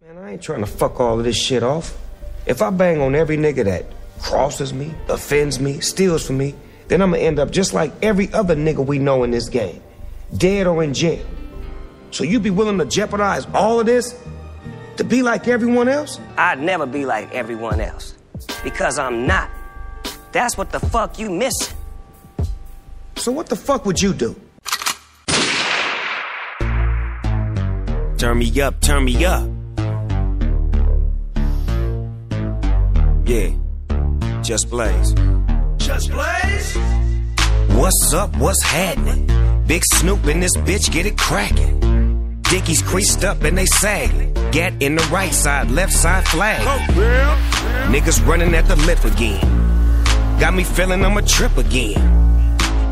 Man, I ain't trying to fuck all of this shit off. If I bang on every nigga that crosses me, offends me, steals from me, then I'ma end up just like every other nigga we know in this game. Dead or in jail. So you be willing to jeopardize all of this to be like everyone else? I'd never be like everyone else. Because I'm not. That's what the fuck you missing. So what the fuck would you do? Turn me up, turn me up. Just blaze. Just blaze. What's up? What's happening? Big Snoop in this bitch, get it cracking. Dickies creased up and they sagging. Get in the right side, left side flag. Oh, Niggas running at the lip again. Got me feeling I'm a trip again.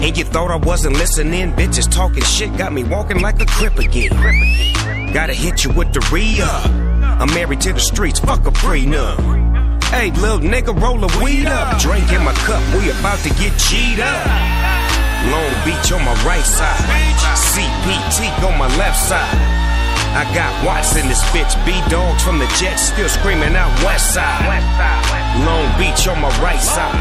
And you thought I wasn't listening? Bitches talking shit got me walking like a crip again. Gotta hit you with the re up. I'm married to the streets, fuck a prenup. Hey, little nigga, roll a weed up. Drink in my cup, we about to get cheated up. Long Beach on my right side, CPT on my left side. I got Watts in this bitch, B dogs from the Jets still screaming out West Side. Long Beach on my right side,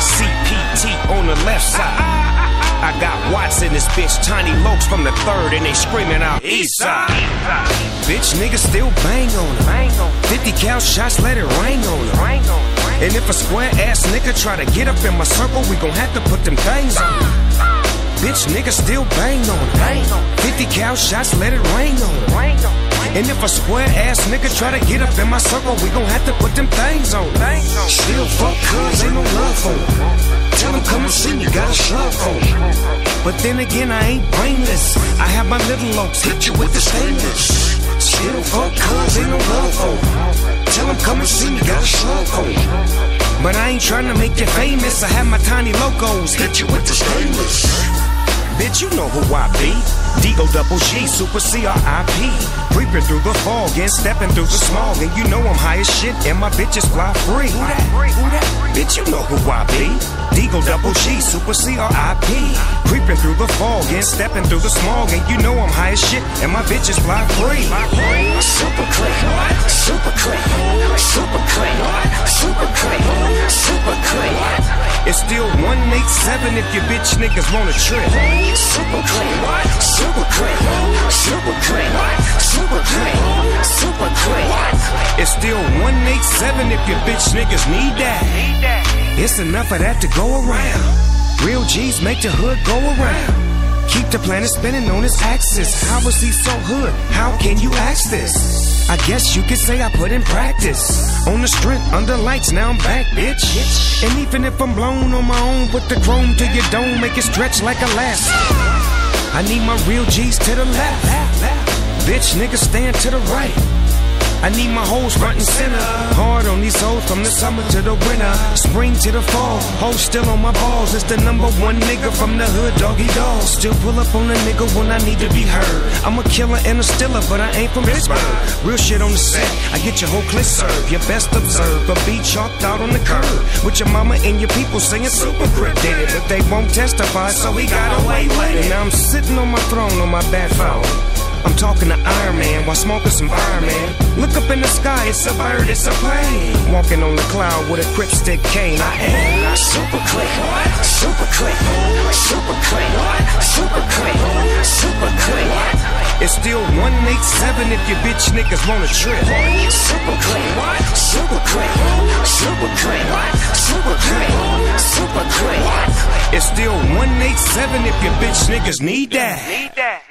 CPT on the left side. I got Watts in this bitch, Tiny Lokes from the third, and they screaming out East Side. Bitch, niggas still bang on it. 50 cal shots, let it rain on it. And if a square ass nigga try to get up in my circle, we gon' have to put them things on it. Bitch, niggas still bang on it. 50 cal shots, let it rain on it. And if a square ass nigga try to get up in my circle, we gon' have to put them things on. Still fuck cuz, ain't no love for it. Tell them come and see me, got a slug for it. But then again, I ain't brainless. I have my little oaks hit you with the stainless. Still oh, fuck cuz, ain't no love for it. Tell them come and see me, got a slug for. Oh. But I ain't trying to make you famous. I have my tiny locos hit you with the stainless. Bitch, you know who I be. D-O double G, super C-R-I-P. Creeping through the fog and stepping through the smog. And you know I'm high as shit and my bitches fly free. Who that? Who that? Bitch, you know who I be. D-O double G, super C-R-I-P. Creeping through the fog and stepping through the smog. And you know I'm high as shit and my bitches fly free. Super crip, still 187 if your bitch niggas wanna trip. Super crip, super crip, super crip, super crip, super crip. It's still 187 if your bitch niggas need that. It's enough of that to go around. Real G's make the hood go around. Keep the planet spinning on its axis. How is he so hood? How can you ask this? I guess you could say I put in practice. On the strength, under lights, now I'm back, bitch. And even if I'm blown on my own, put the chrome to your dome, make it stretch like elastic. I need my real G's to the left. Bitch, niggas stand to the right. I need my hoes front and center. Hard on these hoes from the summer to the winter, spring to the fall. Hoes still on my balls. It's the number one nigga from the hood, doggy dog. Still pull up on a nigga when I need to be heard. I'm a killer and a stiller, but I ain't from Pittsburgh. Real shit on the set. I get your whole clip served. Your best observed, but be chalked out on the curb. With your mama and your people singing super crip. Did it, but they won't testify, so he got away with it. Now I'm sitting on my throne on my bad phone. I'm talking to Iron Man while smoking some fireman. Look up in the sky, it's a bird, it's a plane. Walking on the cloud with a grip stick cane. I am super crip, super crip, super crip, super crip, super crip. It's still 187 if your bitch niggas wanna trip. Super crip, super crip, super crip, super crip, super crip. It's still 187 if your bitch niggas need that. Need that.